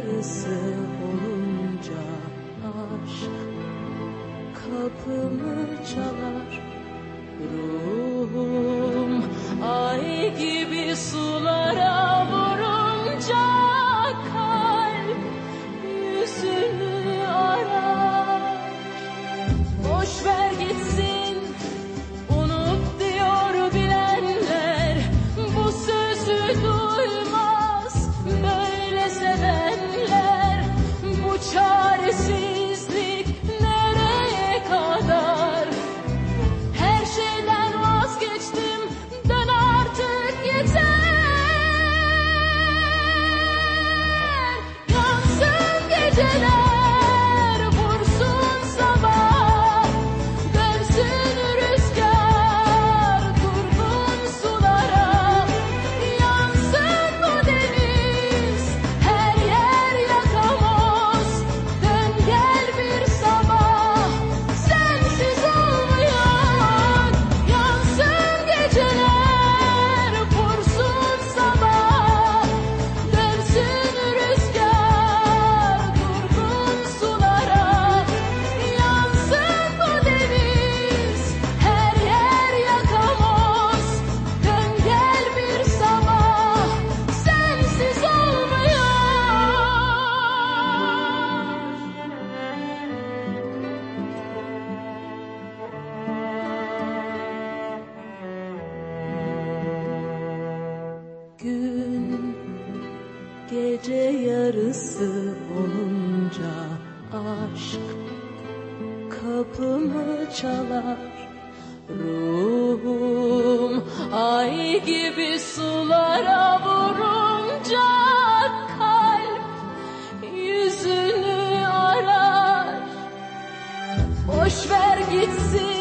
yarısı olunca aşk kapımı çalar ruhum. gece yarısı olunca aşk kapımı çalar. Ruhum ay gibi sulara vurunca kalp yüzünü arar. Boş ver gitsin